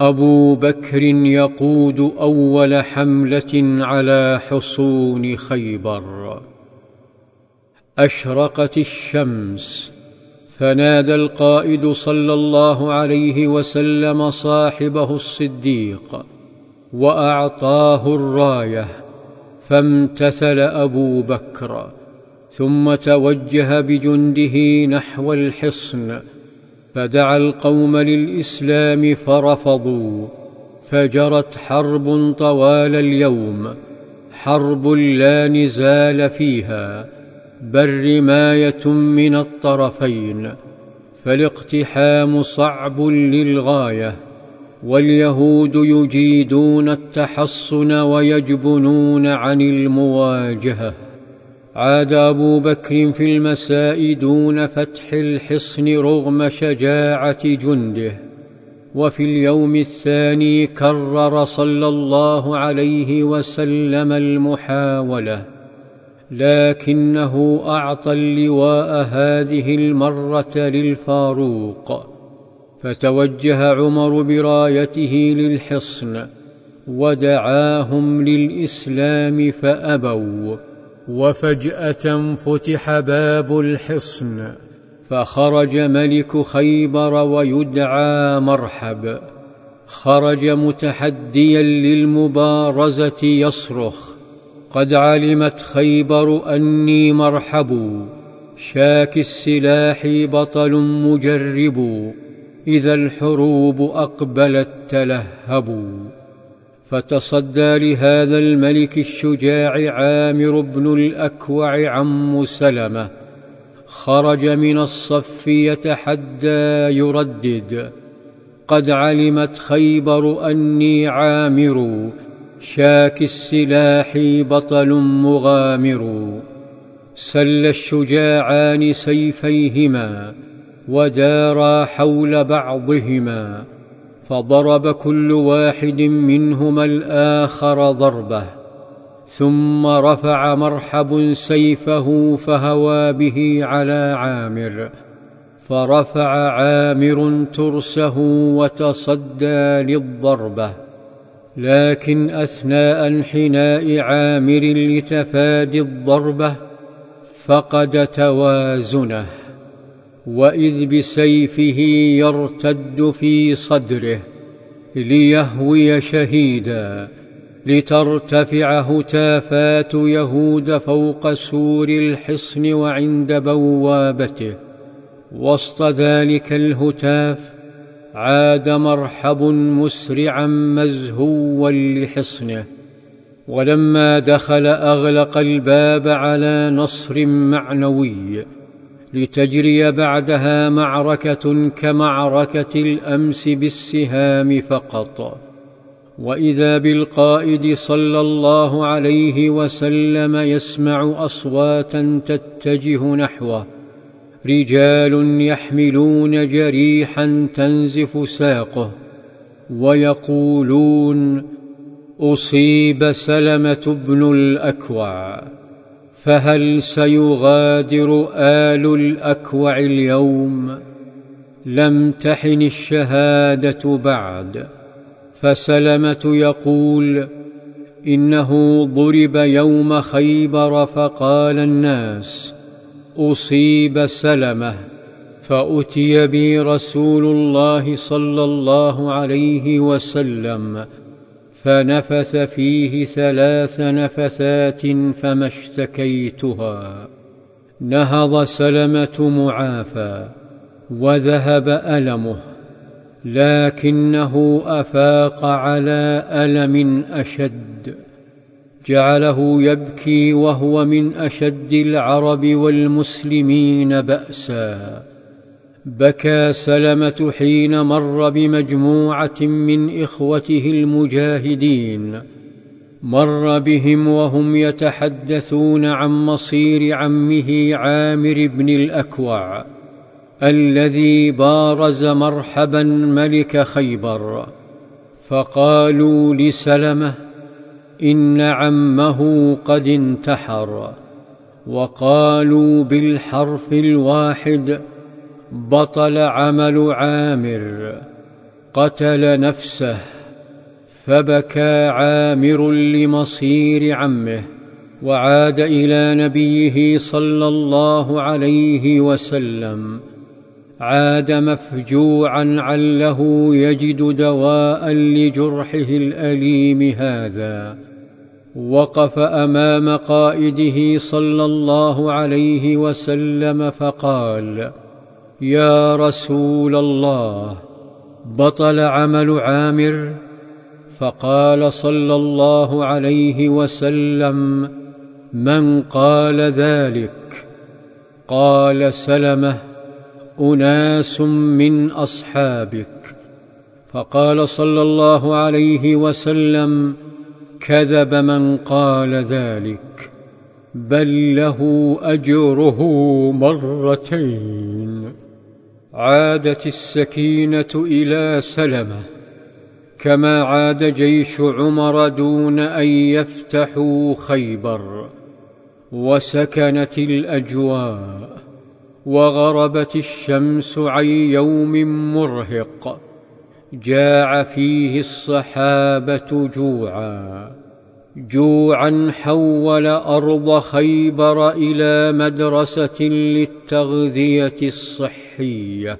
أبو بكر يقود أول حملة على حصون خيبر. أشرقت الشمس فنادى القائد صلى الله عليه وسلم صاحبه الصديق وأعطاه الراية فامتثل أبو بكر ثم توجه بجنده نحو الحصن فدعا القوم للإسلام فرفضوا فجرت حرب طوال اليوم حرب لا نزال فيها بل رمايه من الطرفين فالاقتحام صعب للغاية واليهود يجيدون التحصن ويجبنون عن المواجهة. عاد أبو بكر في المساء دون فتح الحصن رغم شجاعة جنده وفي اليوم الثاني كرر صلى الله عليه وسلم المحاولة لكنه أعطى اللواء هذه المرة للفاروق فتوجه عمر برايته للحصن ودعاهم للإسلام فأبوا. وفجأة فتح باب الحصن فخرج ملك خيبر ويدعى مرحب. خرج متحديا للمبارزة يصرخ قد علمت خيبر أني مرحب شاك السلاح بطل مجرب إذا الحروب أقبلت تلهبوا فتصدى لهذا الملك الشجاع عامر بن الأكوع عم سلمة. خرج من الصف يتحدى يردد. قد علمت خيبر أني عامر. شاك السلاح بطل مغامر. سل الشجاعان سيفيهما ودارا حول بعضهما. فضرب كل واحد منهما الآخر ضربة ثم رفع مرحب سيفه فهوى به على عامر فرفع عامر ترسه وتصدى للضربة. لكن أثناء انحناء عامر لتفادي الضربة فقد توازنه. واذ بسيفه يرتد في صدره ليهوي شهيدا لترتفع هتافات يهود فوق سور الحصن وعند بوابته وسط ذلك الهتاف عاد مرحب مسرعا مزهوا لحصنه ولما دخل اغلق الباب على نصر معنوي لتجري بعدها معركة كمعركة الأمس بالسهام فقط. وإذا بالقائد صلى الله عليه وسلم يسمع أصواتا تتجه نحوه رجال يحملون جريحا تنزف ساقه ويقولون أصيب سلمة بن الأكوع. فهل سيغادر آل الأكوع اليوم؟ لم تحن الشهادة بعد. فسلمة يقول إنه ضرب يوم خيبر فقال الناس أصيب سلمة. فأتي بي رسول الله صلى الله عليه وسلم. فنفث فيه ثلاث نفثات فما اشتكيتها. نهض سلمة معافى وذهب ألمه لكنه أفاق على ألم أشد. جعله يبكي وهو من أشد العرب والمسلمين بأسا. بكى سلمة حين مر بمجموعة من إخوته المجاهدين. مر بهم وهم يتحدثون عن مصير عمه عامر بن الأكوع الذي بارز مرحبا ملك خيبر. فقالوا لسلمة إن عمه قد انتحر. وقالوا بالحرف الواحد بطل عمل عامر قتل نفسه فبكى عامر لمصير عمه وعاد إلى نبيه صلى الله عليه وسلم. عاد مفجوعا عله يجد دواء لجرحه الأليم هذا. وقف أمام قائده صلى الله عليه وسلم فقال يا رسول الله بطل عمل عامر فقال صلى الله عليه وسلم من قال ذلك؟ قال سلمة أناس من أصحابك. فقال صلى الله عليه وسلم كذب من قال ذلك بل له أجره مرتين. عادت السكينة إلى سلمه كما عاد جيش عمر دون أن يفتحوا خيبر وسكنت الأجواء وغربت الشمس عن يوم مرهق جاع فيه الصحابة جوعا. جوعا حول أرض خيبر إلى مدرسة للتغذية الصحية.